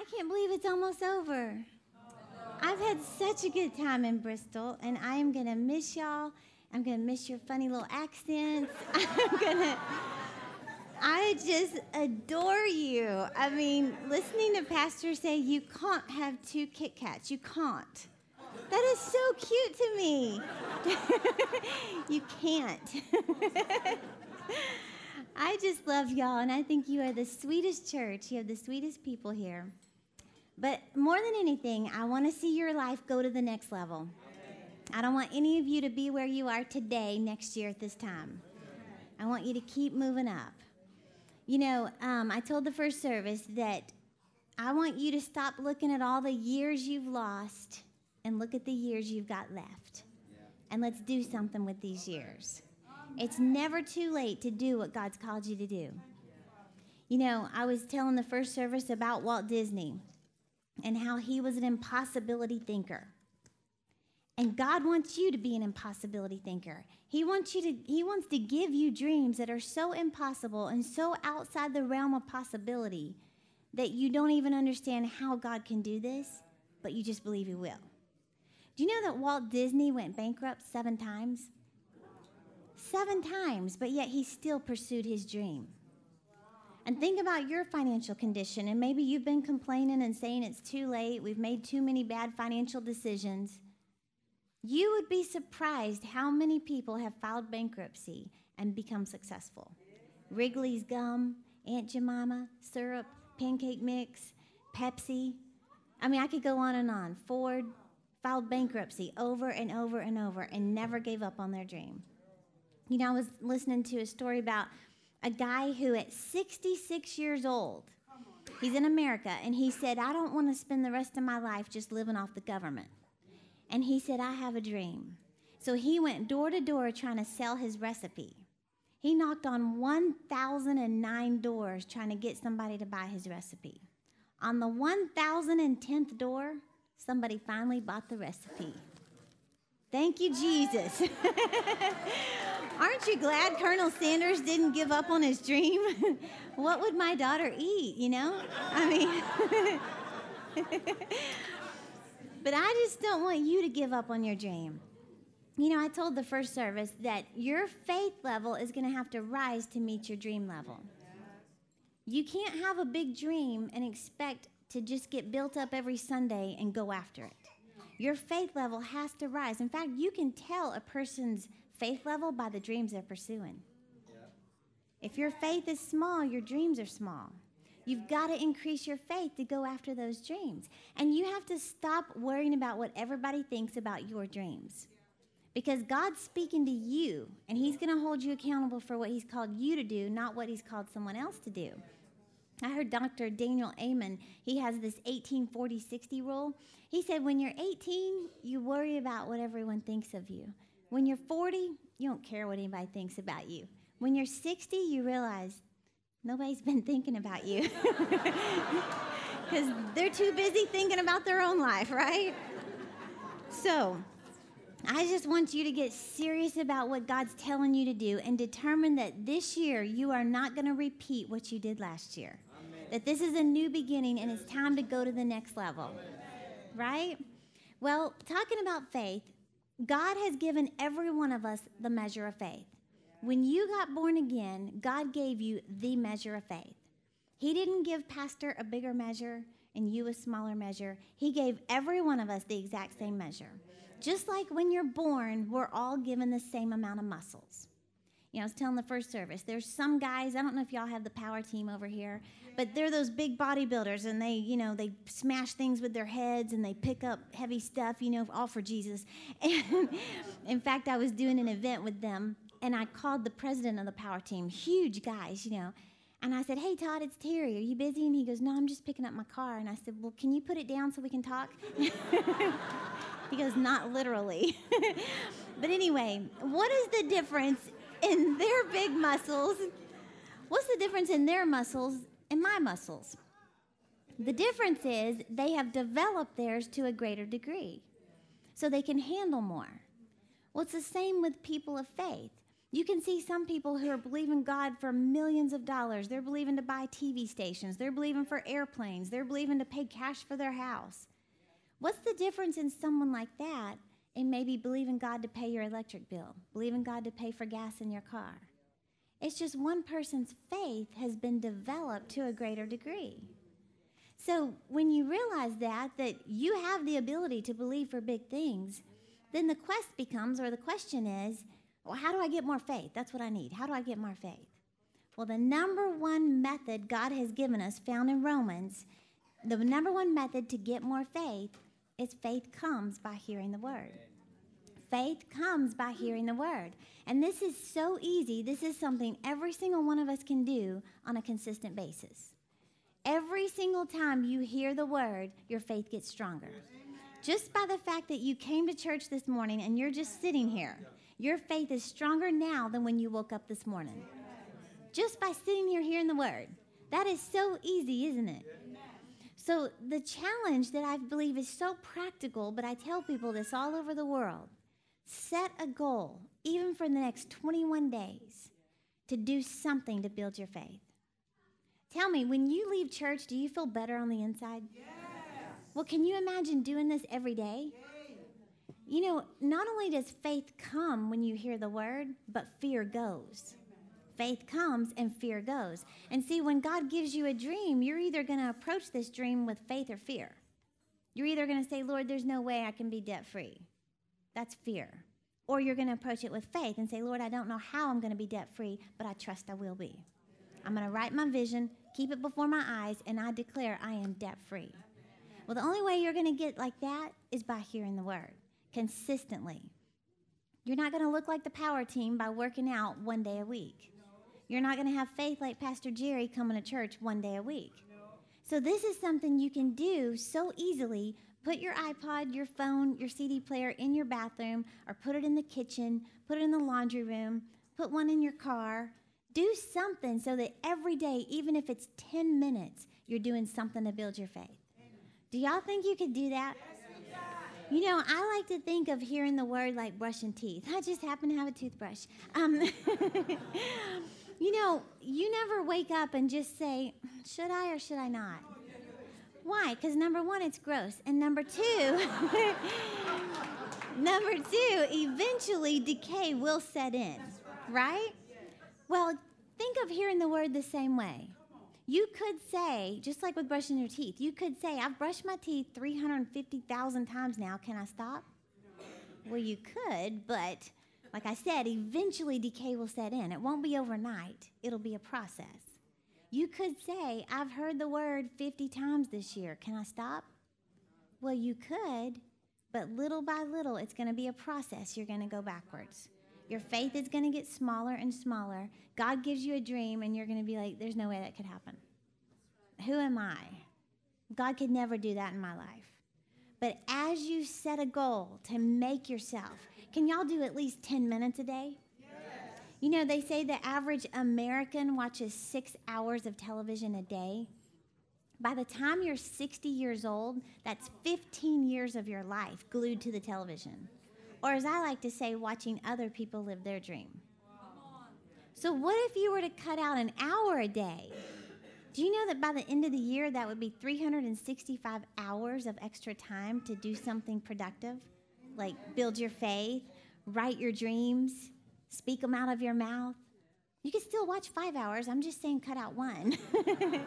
I can't believe it's almost over. I've had such a good time in Bristol, and I am going to miss y'all. I'm going to miss your funny little accents. I'm going to. I just adore you. I mean, listening to Pastor say you can't have two Kit Kats. You can't. That is so cute to me. you can't. I just love y'all, and I think you are the sweetest church. You have the sweetest people here. But more than anything, I want to see your life go to the next level. I don't want any of you to be where you are today next year at this time. I want you to keep moving up. You know, um, I told the first service that I want you to stop looking at all the years you've lost and look at the years you've got left. And let's do something with these years. It's never too late to do what God's called you to do. You know, I was telling the first service about Walt Disney and how he was an impossibility thinker. And God wants you to be an impossibility thinker. He wants you to he wants to give you dreams that are so impossible and so outside the realm of possibility that you don't even understand how God can do this, but you just believe he will. Do you know that Walt Disney went bankrupt 7 times? 7 times, but yet he still pursued his dream. And think about your financial condition. And maybe you've been complaining and saying it's too late, we've made too many bad financial decisions. You would be surprised how many people have filed bankruptcy and become successful. Wrigley's gum, Aunt Jemima, syrup, pancake mix, Pepsi. I mean, I could go on and on. Ford filed bankruptcy over and over and over and never gave up on their dream. You know, I was listening to a story about a guy who, at 66 years old, he's in America, and he said, I don't want to spend the rest of my life just living off the government. And he said, I have a dream. So he went door to door trying to sell his recipe. He knocked on 1,009 doors trying to get somebody to buy his recipe. On the 1,010th door, somebody finally bought the recipe. Thank you, Jesus. Aren't you glad Colonel Sanders didn't give up on his dream? what would my daughter eat, you know? I mean, but I just don't want you to give up on your dream. You know, I told the first service that your faith level is going to have to rise to meet your dream level. You can't have a big dream and expect to just get built up every Sunday and go after it. Your faith level has to rise. In fact, you can tell a person's faith level by the dreams they're pursuing. If your faith is small, your dreams are small. You've got to increase your faith to go after those dreams. And you have to stop worrying about what everybody thinks about your dreams. Because God's speaking to you, and He's going to hold you accountable for what He's called you to do, not what He's called someone else to do. I heard Dr. Daniel Amen, he has this 18 40 60 rule. He said, when you're 18, you worry about what everyone thinks of you. When you're 40, you don't care what anybody thinks about you. When you're 60, you realize nobody's been thinking about you. Because they're too busy thinking about their own life, right? So, I just want you to get serious about what God's telling you to do and determine that this year you are not going to repeat what you did last year that this is a new beginning and it's time to go to the next level. Right? Well, talking about faith, God has given every one of us the measure of faith. When you got born again, God gave you the measure of faith. He didn't give Pastor a bigger measure and you a smaller measure. He gave every one of us the exact same measure. Just like when you're born, we're all given the same amount of muscles. You know, I was telling the first service, there's some guys, I don't know if y'all have the power team over here, but they're those big bodybuilders and they, you know, they smash things with their heads and they pick up heavy stuff, you know, all for Jesus. And in fact, I was doing an event with them and I called the president of the power team, huge guys, you know. And I said, Hey, Todd, it's Terri. Are you busy? And he goes, No, I'm just picking up my car. And I said, Well, can you put it down so we can talk? he goes, Not literally. but anyway, what is the difference in their big muscles. What's the difference in their muscles and my muscles? The difference is they have developed theirs to a greater degree, so they can handle more. Well, it's the same with people of faith. You can see some people who are believing God for millions of dollars. They're believing to buy TV stations. They're believing for airplanes. They're believing to pay cash for their house. What's the difference in someone like that and maybe believing God to pay your electric bill, believing God to pay for gas in your car? It's just one person's faith has been developed to a greater degree. So when you realize that that you have the ability to believe for big things, then the quest becomes or the question is, well, how do I get more faith? That's what I need. How do I get more faith? Well, the number one method God has given us found in Romans, the number one method to get more faith is faith comes by hearing the word. Faith comes by hearing the word. And this is so easy. This is something every single one of us can do on a consistent basis. Every single time you hear the word, your faith gets stronger. Just by the fact that you came to church this morning and you're just sitting here, your faith is stronger now than when you woke up this morning. Just by sitting here hearing the word. That is so easy, isn't it? So, the challenge that I believe is so practical, but I tell people this all over the world set a goal, even for the next 21 days, to do something to build your faith. Tell me, when you leave church, do you feel better on the inside? Yes. Well, can you imagine doing this every day? Yes. You know, not only does faith come when you hear the word, but fear goes. Faith comes and fear goes. And see, when God gives you a dream, you're either going to approach this dream with faith or fear. You're either going to say, Lord, there's no way I can be debt free. That's fear. Or you're going to approach it with faith and say, Lord, I don't know how I'm going to be debt free, but I trust I will be. I'm going to write my vision, keep it before my eyes, and I declare I am debt free. Well, the only way you're going to get like that is by hearing the word consistently. You're not going to look like the power team by working out one day a week. You're not going to have faith like Pastor Jerry coming to church one day a week. So, this is something you can do so easily Put your iPod, your phone, your CD player in your bathroom, or put it in the kitchen, put it in the laundry room, put one in your car. Do something so that every day, even if it's 10 minutes, you're doing something to build your faith. Do y'all think you could do that? You know, I like to think of hearing the word like brushing teeth. I just happen to have a toothbrush. Um, you know, you never wake up and just say, should I or should I not? Why? Because number one, it's gross. And number two, number two, eventually decay will set in, right? Well, think of hearing the word the same way. You could say, just like with brushing your teeth, you could say, I've brushed my teeth 350,000 times now. Can I stop? Well, you could, but like I said, eventually decay will set in. It won't be overnight, it'll be a process. You could say, I've heard the word 50 times this year. Can I stop? Well, you could, but little by little, it's going to be a process. You're going to go backwards. Your faith is going to get smaller and smaller. God gives you a dream, and you're going to be like, there's no way that could happen. Who am I? God could never do that in my life. But as you set a goal to make yourself, can y'all do at least 10 minutes a day? You know, they say the average American watches six hours of television a day. By the time you're 60 years old, that's 15 years of your life glued to the television. Or, as I like to say, watching other people live their dream. So, what if you were to cut out an hour a day? Do you know that by the end of the year, that would be 365 hours of extra time to do something productive? Like build your faith, write your dreams, speak them out of your mouth. You can still watch five hours. I'm just saying, cut out one.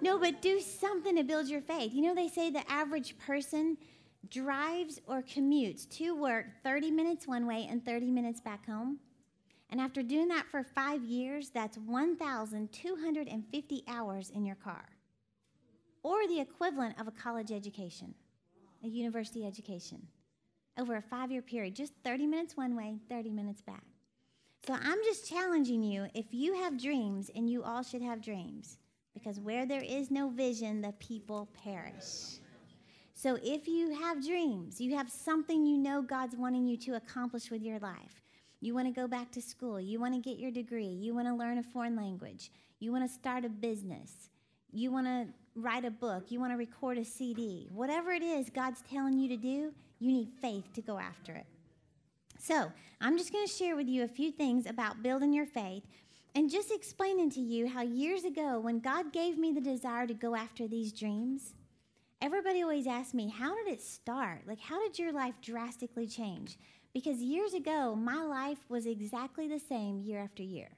no, but do something to build your faith. You know, they say the average person drives or commutes to work 30 minutes one way and 30 minutes back home. And after doing that for five years, that's 1,250 hours in your car, or the equivalent of a college education, a university education over a five year period, just 30 minutes one way, 30 minutes back. So I'm just challenging you if you have dreams, and you all should have dreams, because where there is no vision, the people perish. So if you have dreams, you have something you know God's wanting you to accomplish with your life. You want to go back to school, you want to get your degree, you want to learn a foreign language, you want to start a business, you want to write a book, you want to record a CD, whatever it is God's telling you to do, you need faith to go after it. So, I'm just going to share with you a few things about building your faith and just explaining to you how years ago, when God gave me the desire to go after these dreams, everybody always asks me, How did it start? Like, how did your life drastically change? Because years ago, my life was exactly the same year after year.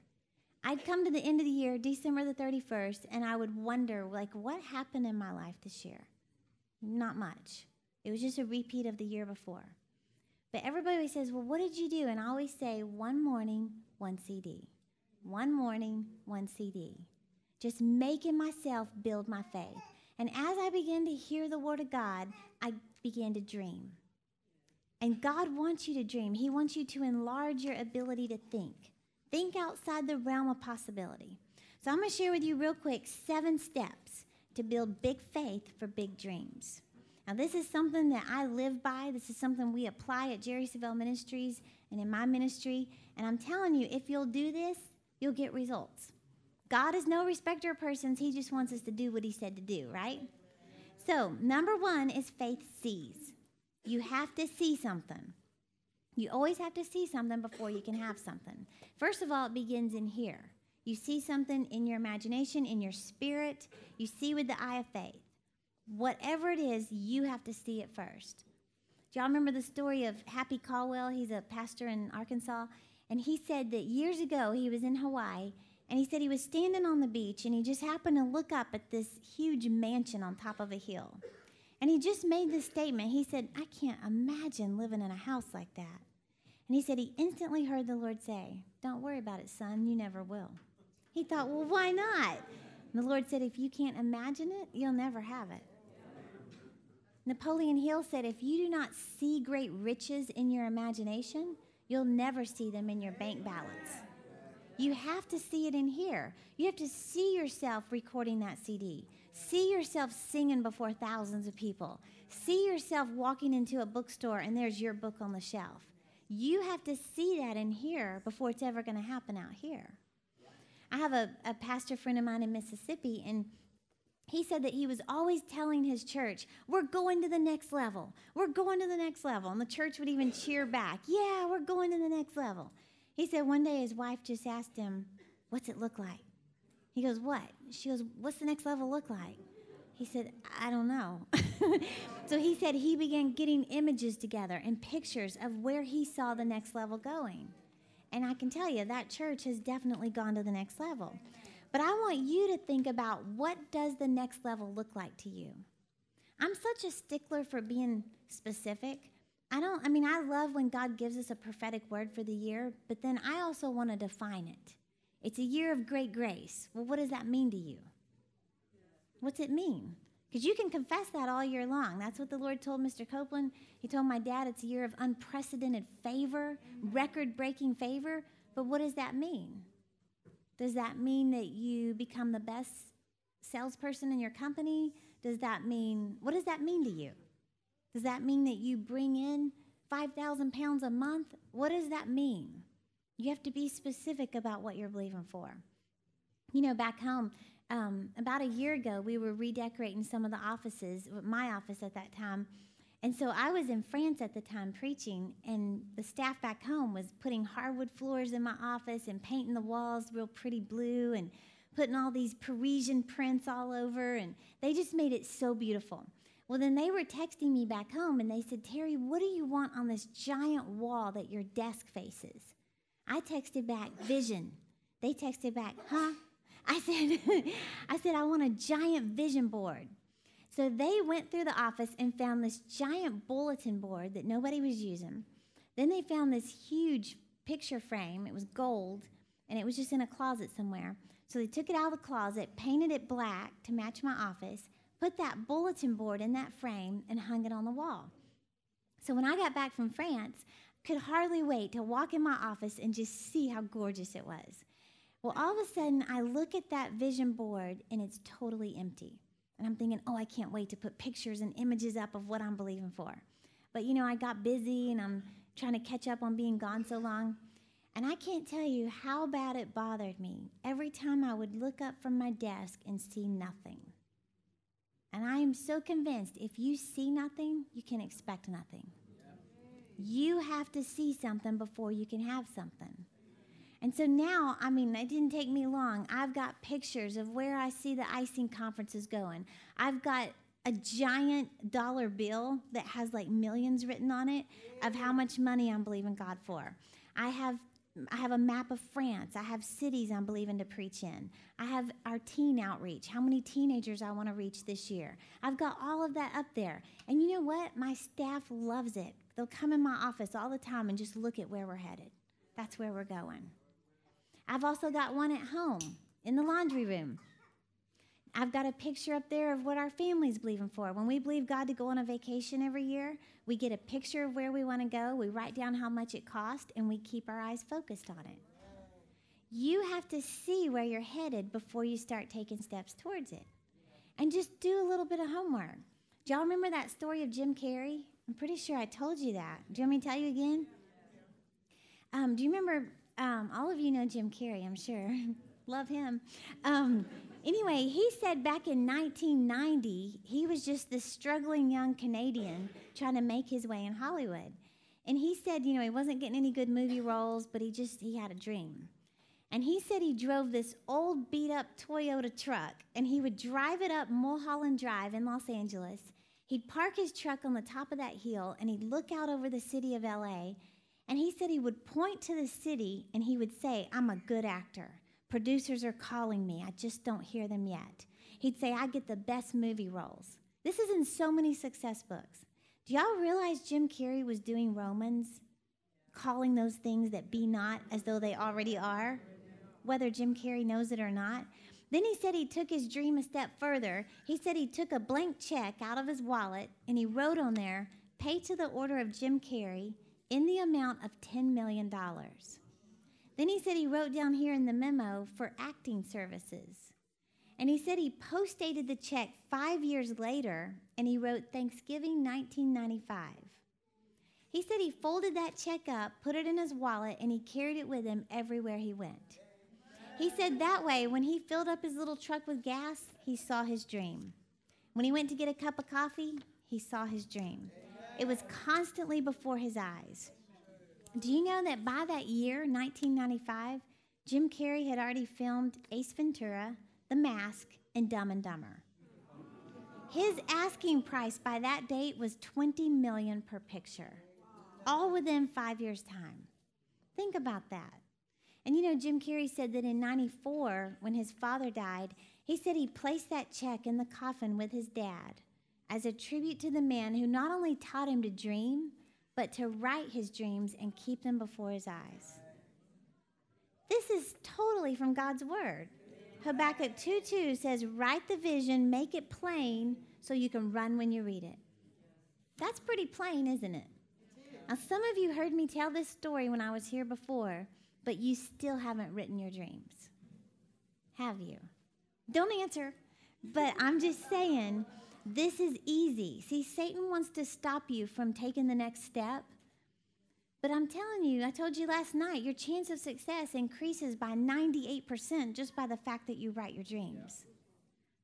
I'd come to the end of the year, December the 31st, and I would wonder, like, what happened in my life this year? Not much. It was just a repeat of the year before. But everybody says, Well, what did you do? And I always say, One morning, one CD. One morning, one CD. Just making myself build my faith. And as I began to hear the word of God, I began to dream. And God wants you to dream, He wants you to enlarge your ability to think. Think outside the realm of possibility. So I'm going to share with you, real quick, seven steps to build big faith for big dreams. Now, this is something that I live by. This is something we apply at Jerry Savelle Ministries and in my ministry. And I'm telling you, if you'll do this, you'll get results. God is no respecter of persons. He just wants us to do what He said to do, right? So, number one is faith sees. You have to see something. You always have to see something before you can have something. First of all, it begins in here. You see something in your imagination, in your spirit. You see with the eye of faith. Whatever it is, you have to see it first. Do y'all remember the story of Happy Caldwell? He's a pastor in Arkansas. And he said that years ago he was in Hawaii and he said he was standing on the beach and he just happened to look up at this huge mansion on top of a hill. And he just made this statement. He said, I can't imagine living in a house like that. And he said he instantly heard the Lord say, Don't worry about it, son, you never will. He thought, Well, why not? And the Lord said, If you can't imagine it, you'll never have it. Napoleon Hill said, If you do not see great riches in your imagination, you'll never see them in your bank balance. You have to see it in here. You have to see yourself recording that CD. See yourself singing before thousands of people. See yourself walking into a bookstore and there's your book on the shelf. You have to see that in here before it's ever going to happen out here. I have a, a pastor friend of mine in Mississippi, and he said that he was always telling his church, We're going to the next level. We're going to the next level. And the church would even cheer back, Yeah, we're going to the next level. He said one day his wife just asked him, What's it look like? He goes, What? She goes, What's the next level look like? He said, I don't know. so he said he began getting images together and pictures of where he saw the next level going. And I can tell you that church has definitely gone to the next level. But I want you to think about what does the next level look like to you? I'm such a stickler for being specific. I don't I mean I love when God gives us a prophetic word for the year, but then I also want to define it. It's a year of great grace. Well, what does that mean to you? What's it mean? Because you can confess that all year long. That's what the Lord told Mr. Copeland. He told my dad it's a year of unprecedented favor, record breaking favor. But what does that mean? Does that mean that you become the best salesperson in your company? Does that mean, what does that mean to you? Does that mean that you bring in 5,000 pounds a month? What does that mean? You have to be specific about what you're believing for. You know, back home, um, about a year ago, we were redecorating some of the offices, my office at that time. And so I was in France at the time preaching, and the staff back home was putting hardwood floors in my office and painting the walls real pretty blue and putting all these Parisian prints all over, and they just made it so beautiful. Well, then they were texting me back home and they said, Terri, what do you want on this giant wall that your desk faces? I texted back, vision. They texted back, huh? I said, I said, I want a giant vision board. So they went through the office and found this giant bulletin board that nobody was using. Then they found this huge picture frame. It was gold, and it was just in a closet somewhere. So they took it out of the closet, painted it black to match my office, put that bulletin board in that frame, and hung it on the wall. So when I got back from France, could hardly wait to walk in my office and just see how gorgeous it was. Well, all of a sudden, I look at that vision board and it's totally empty. And I'm thinking, oh, I can't wait to put pictures and images up of what I'm believing for. But you know, I got busy and I'm trying to catch up on being gone so long. And I can't tell you how bad it bothered me every time I would look up from my desk and see nothing. And I am so convinced if you see nothing, you can expect nothing. You have to see something before you can have something. And so now, I mean, it didn't take me long. I've got pictures of where I see the icing conferences going. I've got a giant dollar bill that has like millions written on it of how much money I'm believing God for. I have I have a map of France. I have cities I'm believing to preach in. I have our teen outreach, how many teenagers I want to reach this year. I've got all of that up there. And you know what? My staff loves it. They'll come in my office all the time and just look at where we're headed. That's where we're going. I've also got one at home in the laundry room. I've got a picture up there of what our family's believing for. When we believe God to go on a vacation every year, we get a picture of where we want to go, we write down how much it costs, and we keep our eyes focused on it. You have to see where you're headed before you start taking steps towards it. And just do a little bit of homework. Do y'all remember that story of Jim Carrey? I'm pretty sure I told you that. Do you want me to tell you again? Um, do you remember? Um, all of you know Jim Carrey, I'm sure. Love him. Um, Anyway, he said back in 1990, he was just this struggling young Canadian trying to make his way in Hollywood. And he said, you know, he wasn't getting any good movie roles, but he just he had a dream. And he said he drove this old beat up Toyota truck and he would drive it up Mulholland Drive in Los Angeles. He'd park his truck on the top of that hill and he'd look out over the city of LA. And he said he would point to the city and he would say, I'm a good actor. Producers are calling me. I just don't hear them yet. He'd say, I get the best movie roles. This is in so many success books. Do y'all realize Jim Carrey was doing Romans, calling those things that be not as though they already are, whether Jim Carrey knows it or not? Then he said he took his dream a step further. He said he took a blank check out of his wallet and he wrote on there, pay to the order of Jim Carrey in the amount of $10 million. Then he said he wrote down here in the memo for acting services. And he said he post dated the check five years later and he wrote Thanksgiving 1995. He said he folded that check up, put it in his wallet, and he carried it with him everywhere he went. He said that way, when he filled up his little truck with gas, he saw his dream. When he went to get a cup of coffee, he saw his dream. It was constantly before his eyes. Do you know that by that year, 1995, Jim Carrey had already filmed Ace Ventura, The Mask, and Dumb and Dumber? His asking price by that date was 20 million per picture, all within five years' time. Think about that. And you know, Jim Carrey said that in 94, when his father died, he said he placed that check in the coffin with his dad as a tribute to the man who not only taught him to dream, but to write his dreams and keep them before his eyes. This is totally from God's word. Habakkuk 2 2 says, Write the vision, make it plain, so you can run when you read it. That's pretty plain, isn't it? Now, some of you heard me tell this story when I was here before, but you still haven't written your dreams. Have you? Don't answer, but I'm just saying this is easy. See, Satan wants to stop you from taking the next step. But I'm telling you, I told you last night, your chance of success increases by 98% just by the fact that you write your dreams.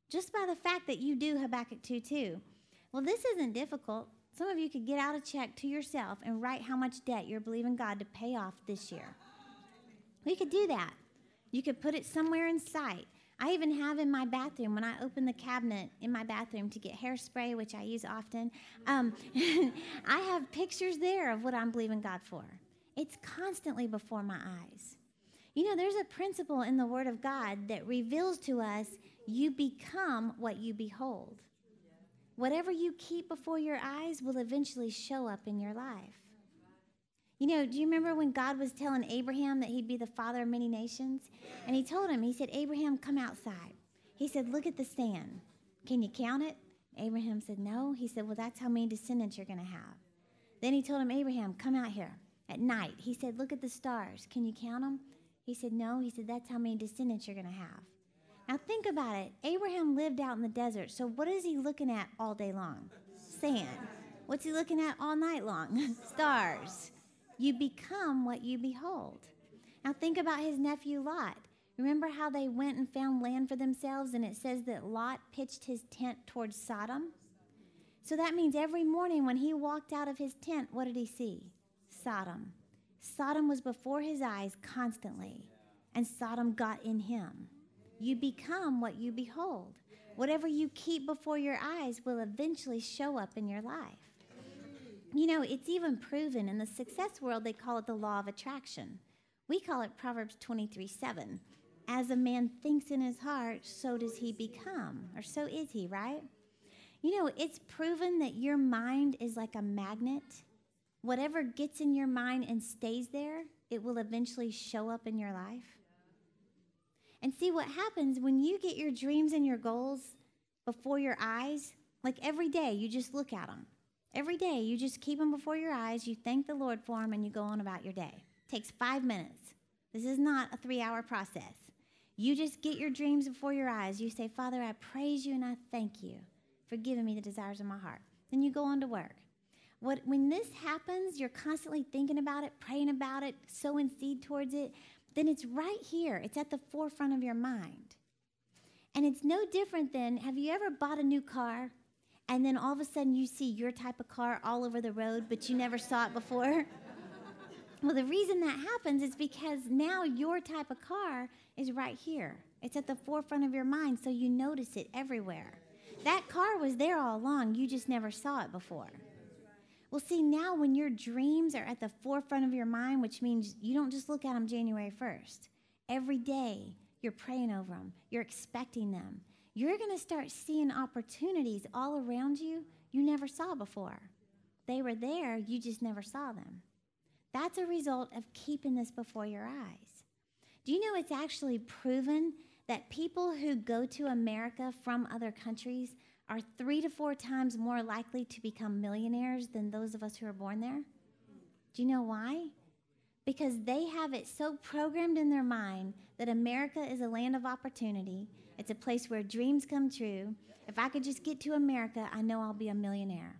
Just by the fact that you do Habakkuk 2 2. Well, this isn't difficult. Some of you could get out a check to yourself and write how much debt you're believing God to pay off this year. We could do that. You could put it somewhere in sight. I even have in my bathroom, when I open the cabinet in my bathroom to get hairspray, which I use often, um, I have pictures there of what I'm believing God for. It's constantly before my eyes. You know, there's a principle in the Word of God that reveals to us you become what you behold. Whatever you keep before your eyes will eventually show up in your life. You know, do you remember when God was telling Abraham that he'd be the father of many nations? And he told him, he said, Abraham, come outside. He said, look at the sand. Can you count it? Abraham said, no. He said, well, that's how many descendants you're going to have. Then he told him, Abraham, come out here at night. He said, look at the stars. Can you count them? He said, no. He said, that's how many descendants you're going to have. Now think about it. Abraham lived out in the desert. So what is he looking at all day long? Sand. What's he looking at all night long? Stars. You become what you behold. Now think about his nephew Lot. Remember how they went and found land for themselves, and it says that Lot pitched his tent towards Sodom? So that means every morning when he walked out of his tent, what did he see? Sodom. Sodom was before his eyes constantly, and Sodom got in him. You become what you behold. Whatever you keep before your eyes will eventually show up in your life. You know, it's even proven in the success world, they call it the law of attraction. We call it Proverbs 23 7. As a man thinks in his heart, so does he become, or so is he, right? You know, it's proven that your mind is like a magnet. Whatever gets in your mind and stays there, it will eventually show up in your life. And see what happens when you get your dreams and your goals before your eyes, like every day, you just look at them. Every day, you just keep them before your eyes, you thank the Lord for them, and you go on about your day. It takes five minutes. This is not a three hour process. You just get your dreams before your eyes. You say, Father, I praise you and I thank you for giving me the desires of my heart. Then you go on to work. What, when this happens, you're constantly thinking about it, praying about it, sowing seed towards it, then it's right here. It's at the forefront of your mind. And it's no different than have you ever bought a new car and then all of a sudden you see your type of car all over the road, but you never saw it before? well, the reason that happens is because now your type of car is right here. It's at the forefront of your mind, so you notice it everywhere. That car was there all along, you just never saw it before. Well, see, now when your dreams are at the forefront of your mind, which means you don't just look at them January 1st, every day you're praying over them, you're expecting them, you're going to start seeing opportunities all around you you never saw before. They were there, you just never saw them. That's a result of keeping this before your eyes. Do you know it's actually proven that people who go to America from other countries are three to four times more likely to become millionaires than those of us who are born there? Do you know why? Because they have it so programmed in their mind that America is a land of opportunity. It's a place where dreams come true. If I could just get to America, I know I'll be a millionaire.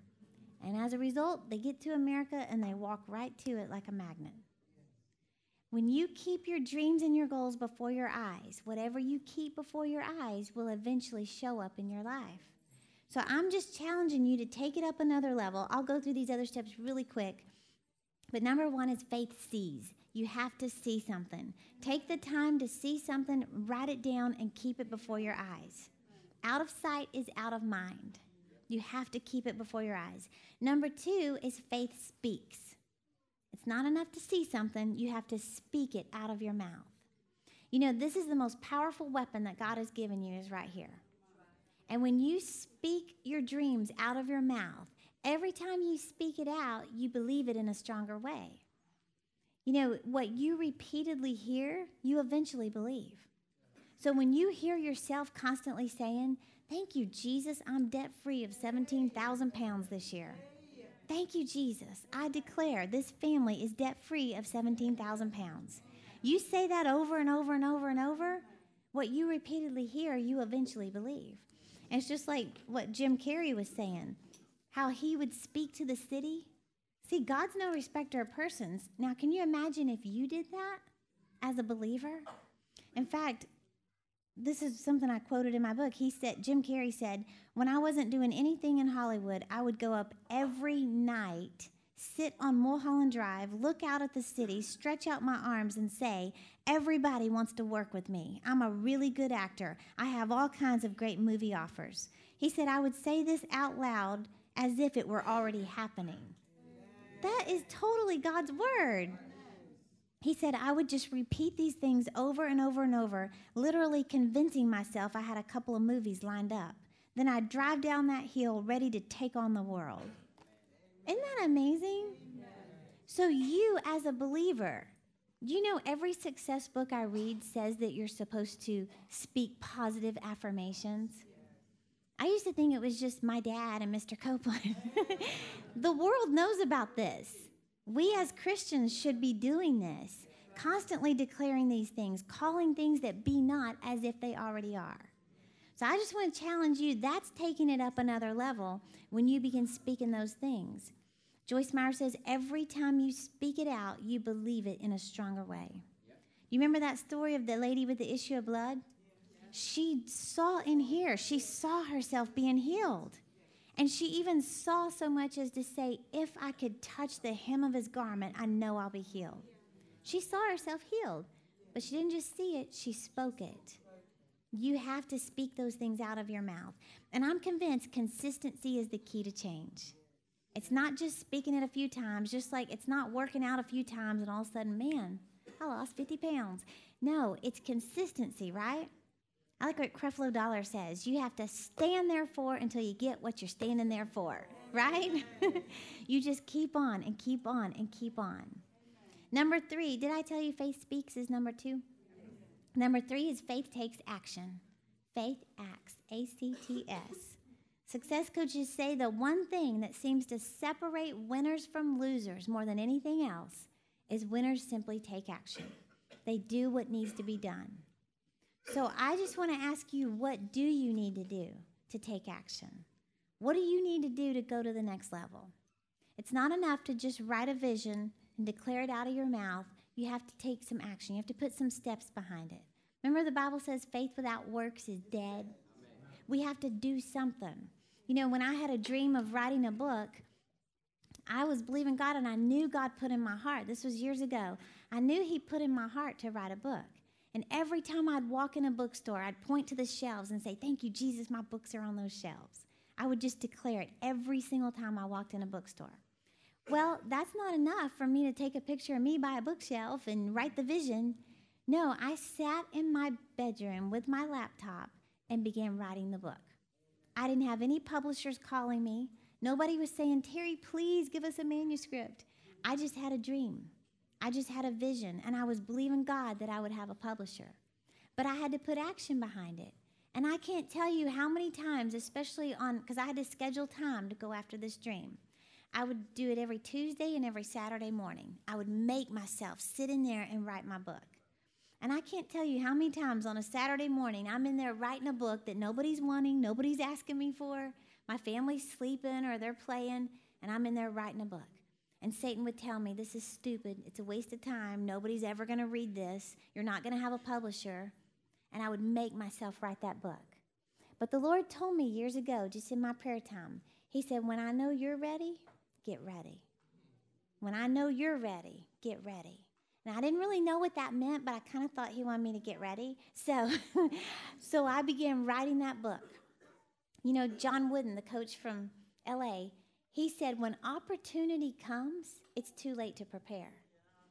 And as a result, they get to America and they walk right to it like a magnet. When you keep your dreams and your goals before your eyes, whatever you keep before your eyes will eventually show up in your life. So I'm just challenging you to take it up another level. I'll go through these other steps really quick. But number one is faith sees. You have to see something. Take the time to see something, write it down, and keep it before your eyes. Out of sight is out of mind. You have to keep it before your eyes. Number two is faith speaks. It's not enough to see something, you have to speak it out of your mouth. You know, this is the most powerful weapon that God has given you, is right here. And when you speak your dreams out of your mouth, every time you speak it out, you believe it in a stronger way. You know, what you repeatedly hear, you eventually believe. So when you hear yourself constantly saying, Thank you, Jesus, I'm debt free of 17,000 pounds this year. Thank you, Jesus. I declare this family is debt free of 17,000 pounds. You say that over and over and over and over, what you repeatedly hear, you eventually believe. And it's just like what Jim Carrey was saying, how he would speak to the city. See, God's no respecter of persons. Now, can you imagine if you did that as a believer? In fact, this is something I quoted in my book. He said, Jim Carrey said, when I wasn't doing anything in Hollywood, I would go up every night, sit on Mulholland Drive, look out at the city, stretch out my arms, and say, Everybody wants to work with me. I'm a really good actor. I have all kinds of great movie offers. He said, I would say this out loud as if it were already happening. That is totally God's word. He said, I would just repeat these things over and over and over, literally convincing myself I had a couple of movies lined up. Then I'd drive down that hill ready to take on the world. Isn't that amazing? So, you as a believer, do you know every success book I read says that you're supposed to speak positive affirmations? I used to think it was just my dad and Mr. Copeland. the world knows about this. We as Christians should be doing this, constantly declaring these things, calling things that be not as if they already are. So I just want to challenge you that's taking it up another level when you begin speaking those things. Joyce Meyer says every time you speak it out, you believe it in a stronger way. Yep. You remember that story of the lady with the issue of blood? She saw in here, she saw herself being healed. And she even saw so much as to say, If I could touch the hem of his garment, I know I'll be healed. She saw herself healed, but she didn't just see it, she spoke it. You have to speak those things out of your mouth. And I'm convinced consistency is the key to change. It's not just speaking it a few times, just like it's not working out a few times and all of a sudden, man, I lost 50 pounds. No, it's consistency, right? I like what Creflo Dollar says. You have to stand there for until you get what you're standing there for, right? you just keep on and keep on and keep on. Number three, did I tell you faith speaks is number two? Number three is faith takes action. Faith acts, A C T S. Success coaches say the one thing that seems to separate winners from losers more than anything else is winners simply take action. They do what needs to be done. So I just want to ask you what do you need to do to take action? What do you need to do to go to the next level? It's not enough to just write a vision and declare it out of your mouth. You have to take some action. You have to put some steps behind it. Remember, the Bible says faith without works is dead. We have to do something. You know, when I had a dream of writing a book, I was believing God and I knew God put in my heart. This was years ago. I knew He put in my heart to write a book. And every time I'd walk in a bookstore, I'd point to the shelves and say, Thank you, Jesus, my books are on those shelves. I would just declare it every single time I walked in a bookstore. Well, that's not enough for me to take a picture of me by a bookshelf and write the vision. No, I sat in my bedroom with my laptop and began writing the book. I didn't have any publishers calling me. Nobody was saying, Terri, please give us a manuscript. I just had a dream. I just had a vision, and I was believing God that I would have a publisher. But I had to put action behind it. And I can't tell you how many times, especially on, because I had to schedule time to go after this dream. I would do it every Tuesday and every Saturday morning. I would make myself sit in there and write my book. And I can't tell you how many times on a Saturday morning I'm in there writing a book that nobody's wanting, nobody's asking me for. My family's sleeping or they're playing, and I'm in there writing a book. And Satan would tell me, This is stupid. It's a waste of time. Nobody's ever going to read this. You're not going to have a publisher. And I would make myself write that book. But the Lord told me years ago, just in my prayer time, He said, When I know you're ready, get ready. When I know you're ready, get ready. And I didn't really know what that meant, but I kind of thought he wanted me to get ready. So, so I began writing that book. You know, John Wooden, the coach from LA, he said, when opportunity comes, it's too late to prepare.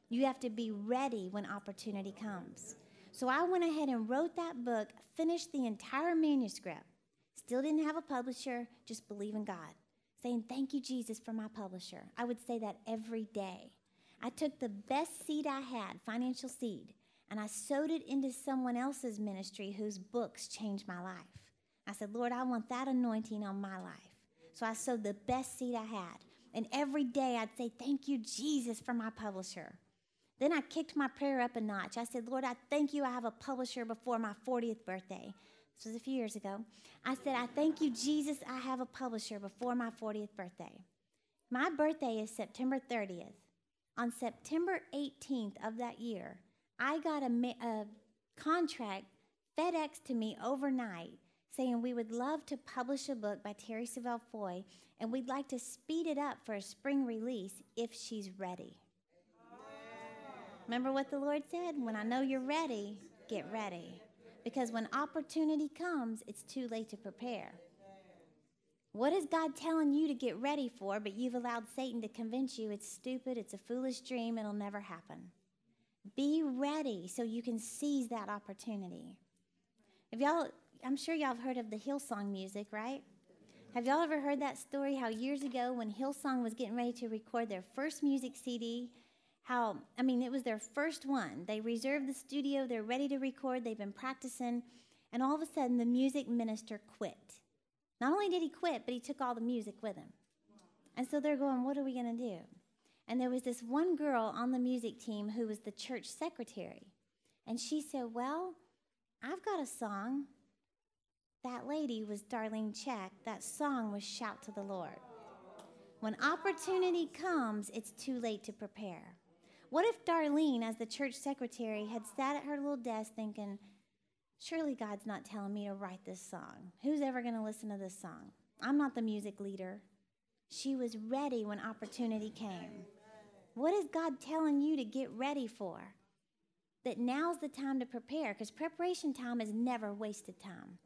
You have to be ready when opportunity comes. So I went ahead and wrote that book, finished the entire manuscript. Still didn't have a publisher, just believe in God. Saying, Thank you, Jesus, for my publisher. I would say that every day. I took the best seed I had, financial seed, and I sowed it into someone else's ministry whose books changed my life. I said, Lord, I want that anointing on my life. So I sowed the best seed I had. And every day I'd say, Thank you, Jesus, for my publisher. Then I kicked my prayer up a notch. I said, Lord, I thank you I have a publisher before my 40th birthday. This was a few years ago. I said, I thank you, Jesus, I have a publisher before my 40th birthday. My birthday is September 30th. On September 18th of that year, I got a, a contract FedEx to me overnight saying we would love to publish a book by Terri Savelle Foy, and we'd like to speed it up for a spring release if she's ready. Remember what the Lord said? When I know you're ready, get ready. Because when opportunity comes, it's too late to prepare. What is God telling you to get ready for, but you've allowed Satan to convince you it's stupid, it's a foolish dream, it'll never happen? Be ready so you can seize that opportunity. If y'all I'm sure y'all have heard of the Hillsong music, right? Have y'all ever heard that story? How years ago, when Hillsong was getting ready to record their first music CD, how, I mean, it was their first one. They reserved the studio, they're ready to record, they've been practicing, and all of a sudden, the music minister quit. Not only did he quit, but he took all the music with him. And so they're going, What are we going to do? And there was this one girl on the music team who was the church secretary. And she said, Well, I've got a song that lady was Darlene Zschech. That song was Shout to the Lord. When opportunity comes, it's too late to prepare. What if Darlene, as the church secretary, had sat at her little desk thinking, Surely God's not telling me to write this song. Who's ever going to listen to this song? I'm not the music leader. She was ready when opportunity came. What is God telling you to get ready for? That now's the time to prepare because preparation time is never wasted time.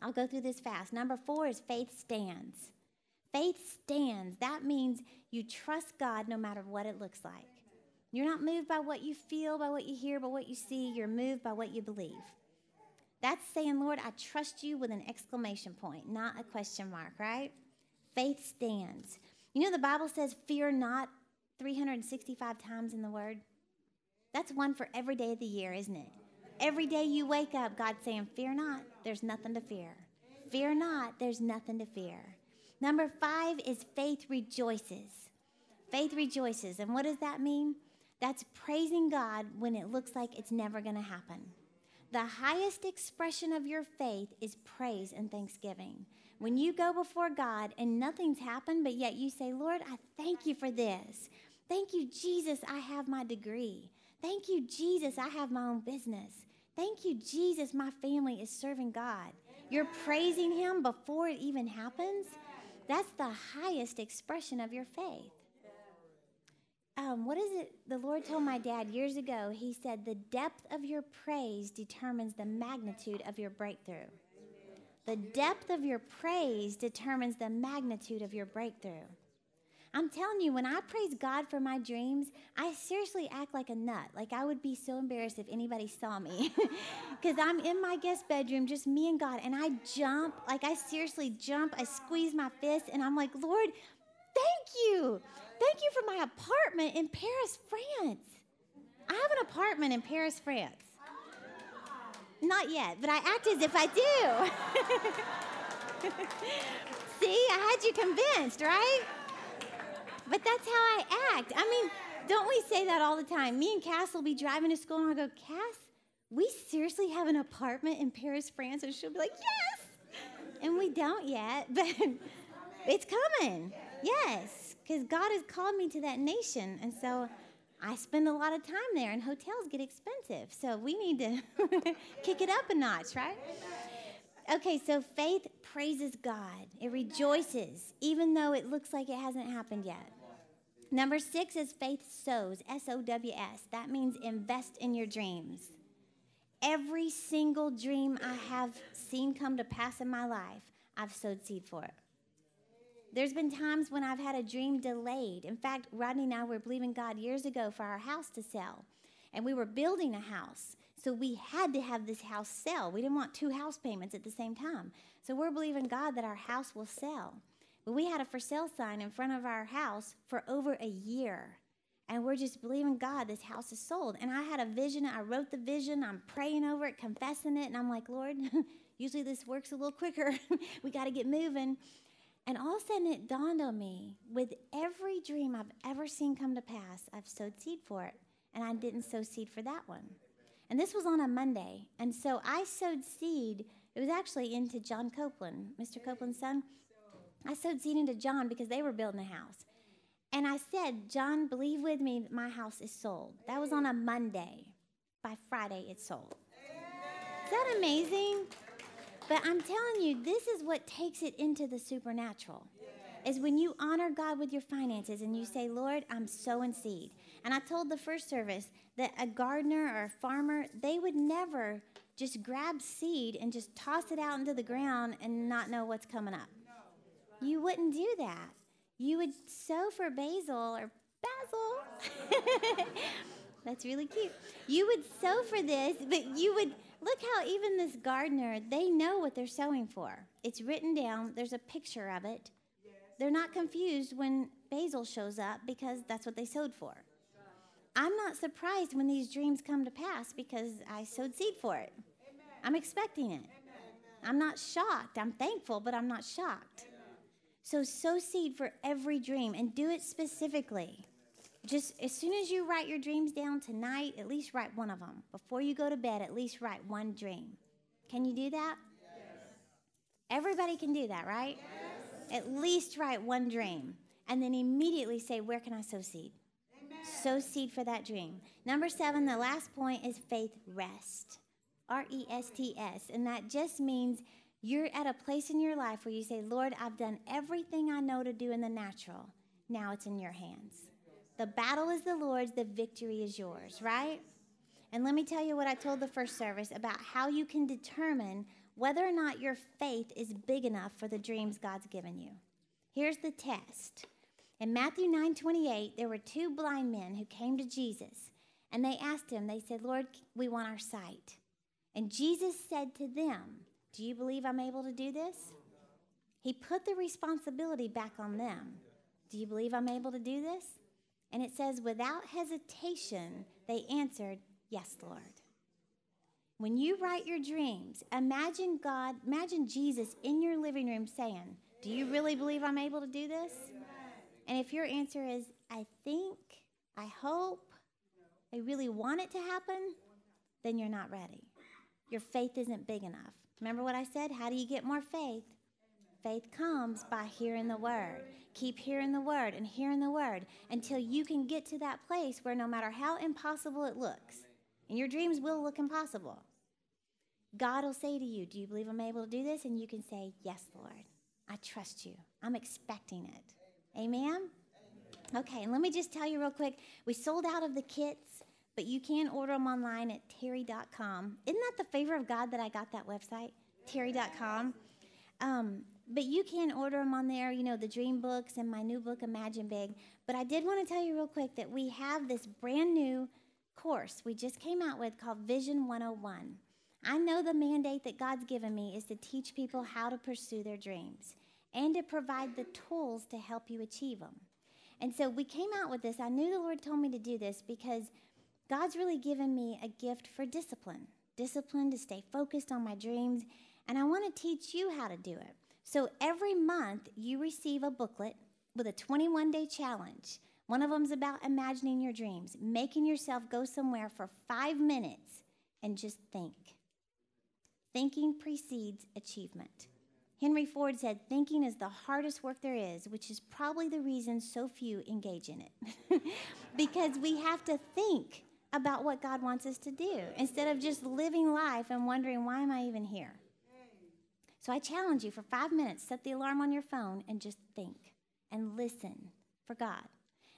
I'll go through this fast. Number four is faith stands. Faith stands. That means you trust God no matter what it looks like. You're not moved by what you feel, by what you hear, by what you see. You're moved by what you believe. That's saying, Lord, I trust you with an exclamation point, not a question mark, right? Faith stands. You know, the Bible says, fear not 365 times in the Word. That's one for every day of the year, isn't it? Every day you wake up, God's saying, Fear not, there's nothing to fear. Fear not, there's nothing to fear. Number five is faith rejoices. Faith rejoices. And what does that mean? That's praising God when it looks like it's never going to happen. The highest expression of your faith is praise and thanksgiving. When you go before God and nothing's happened, but yet you say, Lord, I thank you for this. Thank you, Jesus, I have my degree. Thank you, Jesus, I have my own business. Thank you, Jesus, my family is serving God. You're praising Him before it even happens. That's the highest expression of your faith. Um, what is it? The Lord told my dad years ago, He said, The depth of your praise determines the magnitude of your breakthrough. The depth of your praise determines the magnitude of your breakthrough. I'm telling you, when I praise God for my dreams, I seriously act like a nut. Like I would be so embarrassed if anybody saw me. Because I'm in my guest bedroom, just me and God, and I jump. Like I seriously jump. I squeeze my fist, and I'm like, Lord, thank you. Thank you for my apartment in Paris, France. I have an apartment in Paris, France. Not yet, but I act as if I do. See, I had you convinced, right? But that's how I act. I mean, don't we say that all the time? Me and Cass will be driving to school, and I'll go, Cass, we seriously have an apartment in Paris, France? And she'll be like, yes. And we don't yet, but it's coming. Yes, because God has called me to that nation. And so I spend a lot of time there, and hotels get expensive. So we need to kick it up a notch, right? Okay, so faith praises God. It rejoices, even though it looks like it hasn't happened yet. Number six is faith sows, S O W S. That means invest in your dreams. Every single dream I have seen come to pass in my life, I've sowed seed for it. There's been times when I've had a dream delayed. In fact, Rodney and I were believing God years ago for our house to sell, and we were building a house. So we had to have this house sell. We didn't want two house payments at the same time. So we're believing God that our house will sell. But we had a for sale sign in front of our house for over a year. And we're just believing God, this house is sold. And I had a vision. I wrote the vision. I'm praying over it, confessing it. And I'm like, Lord, usually this works a little quicker. we got to get moving. And all of a sudden it dawned on me with every dream I've ever seen come to pass, I've sowed seed for it. And I didn't sow seed for that one. And this was on a Monday. And so I sowed seed. It was actually into John Copeland, Mr. Copeland's son. I sowed seed into John because they were building a house. And I said, John, believe with me my house is sold. That was on a Monday. By Friday, it's sold. Is that amazing? But I'm telling you, this is what takes it into the supernatural. Is when you honor God with your finances and you say, Lord, I'm sowing seed. And I told the first service that a gardener or a farmer, they would never just grab seed and just toss it out into the ground and not know what's coming up. You wouldn't do that. You would sow for basil or basil. That's really cute. You would sow for this, but you would look how even this gardener, they know what they're sowing for. It's written down, there's a picture of it. They're not confused when basil shows up because that's what they sowed for. I'm not surprised when these dreams come to pass because I sowed seed for it. I'm expecting it. I'm not shocked. I'm thankful, but I'm not shocked. So sow seed for every dream and do it specifically. Just as soon as you write your dreams down tonight, at least write one of them. Before you go to bed, at least write one dream. Can you do that? Yes. Everybody can do that, right? Yes. At least write one dream. And then immediately say, Where can I sow seed? Amen. Sow seed for that dream. Number seven, the last point is faith rest. R E S T S. And that just means You're at a place in your life where you say, Lord, I've done everything I know to do in the natural. Now it's in your hands. The battle is the Lord's, the victory is yours, right? And let me tell you what I told the first service about how you can determine whether or not your faith is big enough for the dreams God's given you. Here's the test. In Matthew 9 28, there were two blind men who came to Jesus and they asked him, they said, Lord, we want our sight. And Jesus said to them, Do you believe I'm able to do this? He put the responsibility back on them. Do you believe I'm able to do this? And it says, without hesitation, they answered, Yes, Lord. When you write your dreams, imagine God, imagine Jesus in your living room saying, Do you really believe I'm able to do this? And if your answer is, I think, I hope, I really want it to happen, then you're not ready. Your faith isn't big enough. Remember what I said? How do you get more faith? Faith comes by hearing the word. Keep hearing the word and hearing the word until you can get to that place where no matter how impossible it looks, and your dreams will look impossible, God will say to you, Do you believe I'm able to do this? And you can say, Yes, Lord. I trust you. I'm expecting it. Amen? Okay, and let me just tell you real quick we sold out of the kits, but you can order them online at terri.com. Isn't that the favor of God that I got that website? Terri.com. Um, but you can order them on there, you know, the dream books and my new book, Imagine Big. But I did want to tell you real quick that we have this brand new course we just came out with called Vision 101. I know the mandate that God's given me is to teach people how to pursue their dreams and to provide the tools to help you achieve them. And so we came out with this. I knew the Lord told me to do this because God's really given me a gift for discipline discipline to stay focused on my dreams. And I want to teach you how to do it. So every month, you receive a booklet with a 21 day challenge. One of them is about imagining your dreams, making yourself go somewhere for five minutes and just think. Thinking precedes achievement. Henry Ford said, Thinking is the hardest work there is, which is probably the reason so few engage in it. because we have to think about what God wants us to do instead of just living life and wondering, why am I even here? So I challenge you for five minutes, set the alarm on your phone and just think and listen for God.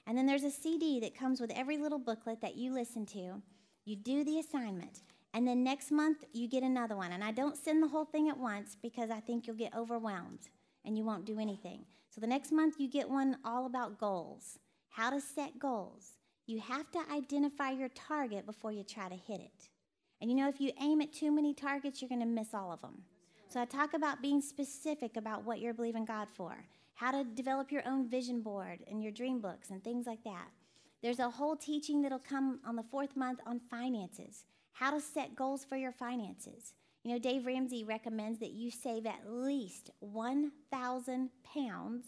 And then there's a CD that comes with every little booklet that you listen to. You do the assignment. And then next month, you get another one. And I don't send the whole thing at once because I think you'll get overwhelmed and you won't do anything. So the next month, you get one all about goals how to set goals. You have to identify your target before you try to hit it. And you know, if you aim at too many targets, you're going to miss all of them. So I talk about being specific about what you're believing God for, how to develop your own vision board and your dream books and things like that. There's a whole teaching that'll come on the fourth month on finances how to set goals for your finances. You know, Dave Ramsey recommends that you save at least 1,000 pounds,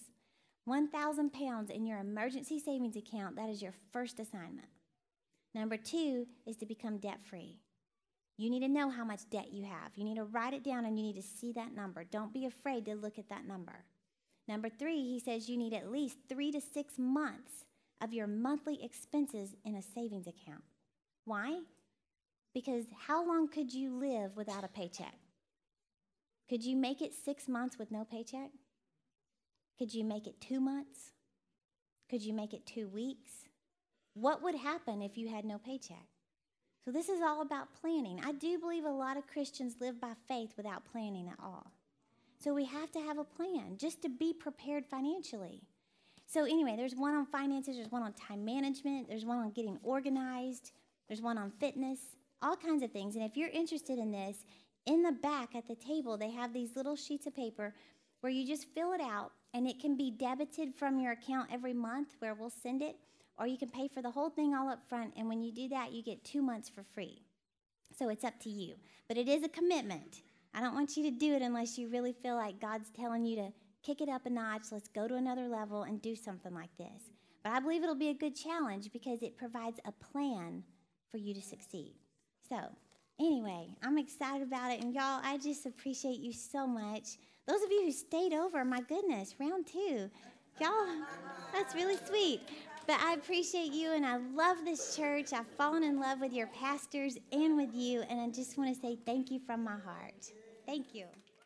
1,000 pounds in your emergency savings account. That is your first assignment. Number two is to become debt free. You need to know how much debt you have. You need to write it down and you need to see that number. Don't be afraid to look at that number. Number three, he says you need at least three to six months of your monthly expenses in a savings account. Why? Because how long could you live without a paycheck? Could you make it six months with no paycheck? Could you make it two months? Could you make it two weeks? What would happen if you had no paycheck? So, this is all about planning. I do believe a lot of Christians live by faith without planning at all. So, we have to have a plan just to be prepared financially. So, anyway, there's one on finances, there's one on time management, there's one on getting organized, there's one on fitness all kinds of things. And if you're interested in this, in the back at the table, they have these little sheets of paper where you just fill it out and it can be debited from your account every month where we'll send it, or you can pay for the whole thing all up front. And when you do that, you get two months for free. So it's up to you. But it is a commitment. I don't want you to do it unless you really feel like God's telling you to kick it up a notch, let's go to another level and do something like this. But I believe it'll be a good challenge because it provides a plan for you to succeed. So, anyway, I'm excited about it. And y'all, I just appreciate you so much. Those of you who stayed over, my goodness, round two. Y'all, that's really sweet. But I appreciate you and I love this church. I've fallen in love with your pastors and with you. And I just want to say thank you from my heart. Thank you.